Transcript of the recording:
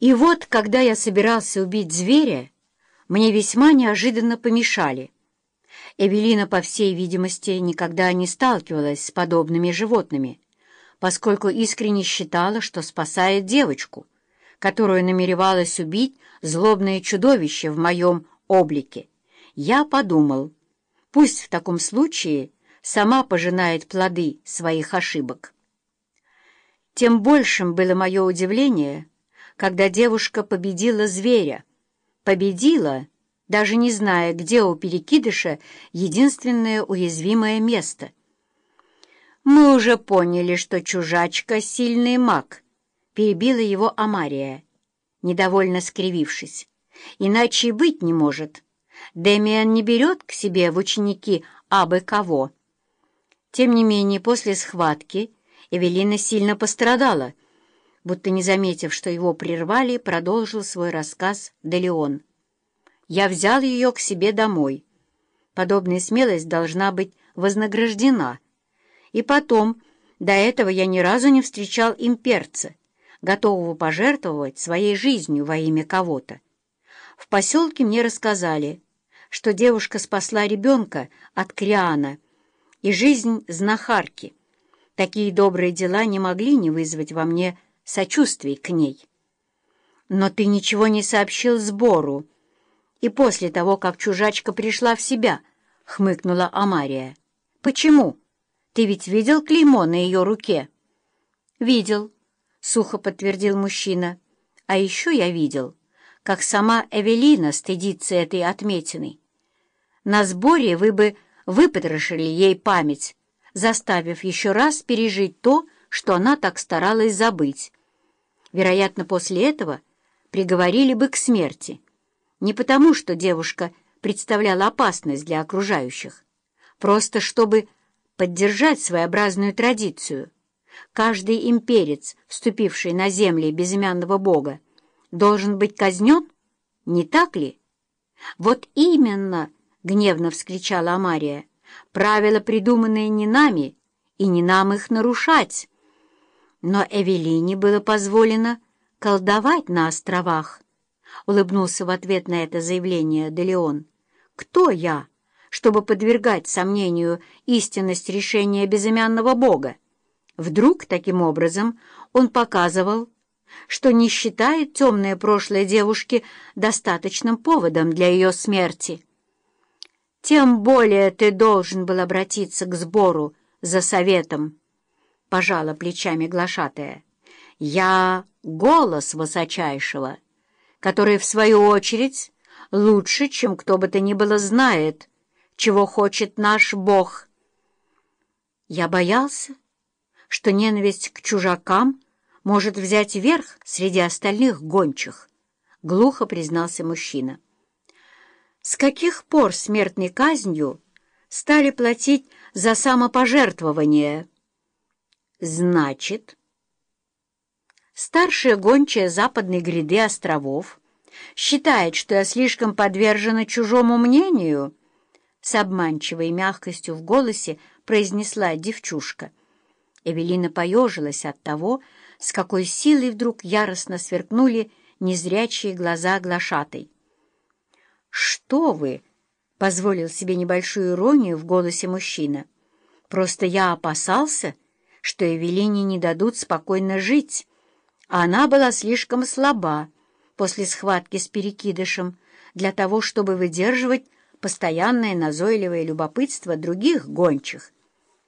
И вот, когда я собирался убить зверя, мне весьма неожиданно помешали. Эвелина, по всей видимости, никогда не сталкивалась с подобными животными, поскольку искренне считала, что спасает девочку, которую намеревалась убить злобное чудовище в моем облике. Я подумал, пусть в таком случае сама пожинает плоды своих ошибок. Тем большим было мое удивление, когда девушка победила зверя. Победила, даже не зная, где у перекидыша единственное уязвимое место. «Мы уже поняли, что чужачка — сильный маг», — перебила его Амария, недовольно скривившись. «Иначе и быть не может. Демиан не берет к себе в ученики абы кого». Тем не менее, после схватки Эвелина сильно пострадала, будто не заметив, что его прервали, продолжил свой рассказ Делеон. «Я взял ее к себе домой. Подобная смелость должна быть вознаграждена. И потом, до этого я ни разу не встречал имперца, готового пожертвовать своей жизнью во имя кого-то. В поселке мне рассказали, что девушка спасла ребенка от Криана и жизнь знахарки, Такие добрые дела не могли не вызвать во мне сочувствий к ней. Но ты ничего не сообщил сбору. И после того, как чужачка пришла в себя, — хмыкнула Амария. Почему? Ты ведь видел клеймо на ее руке? Видел, — сухо подтвердил мужчина. А еще я видел, как сама Эвелина стыдится этой отметины. На сборе вы бы выпотрошили ей память, заставив еще раз пережить то, что она так старалась забыть. Вероятно, после этого приговорили бы к смерти. Не потому, что девушка представляла опасность для окружающих, просто чтобы поддержать своеобразную традицию. Каждый имперец, вступивший на земли безымянного бога, должен быть казнен, не так ли? «Вот именно!» — гневно вскричала Амария. Правила, придуманные не нами, и не нам их нарушать. Но Эвелине было позволено колдовать на островах. Улыбнулся в ответ на это заявление Делеон. «Кто я, чтобы подвергать сомнению истинность решения безымянного бога?» Вдруг, таким образом, он показывал, что не считает темное прошлое девушки достаточным поводом для ее смерти тем более ты должен был обратиться к сбору за советом, — пожала плечами глашатая. Я — голос высочайшего, который, в свою очередь, лучше, чем кто бы то ни было, знает, чего хочет наш Бог. Я боялся, что ненависть к чужакам может взять верх среди остальных гончих, — глухо признался мужчина. С каких пор смертной казнью стали платить за самопожертвование? Значит, старшая гончая западной гряды островов считает, что я слишком подвержена чужому мнению, с обманчивой мягкостью в голосе произнесла девчушка. Эвелина поежилась от того, с какой силой вдруг яростно сверкнули незрячие глаза глашатой. «Что вы?» — позволил себе небольшую иронию в голосе мужчина. «Просто я опасался, что Эвелине не дадут спокойно жить, а она была слишком слаба после схватки с перекидышем для того, чтобы выдерживать постоянное назойливое любопытство других гончих.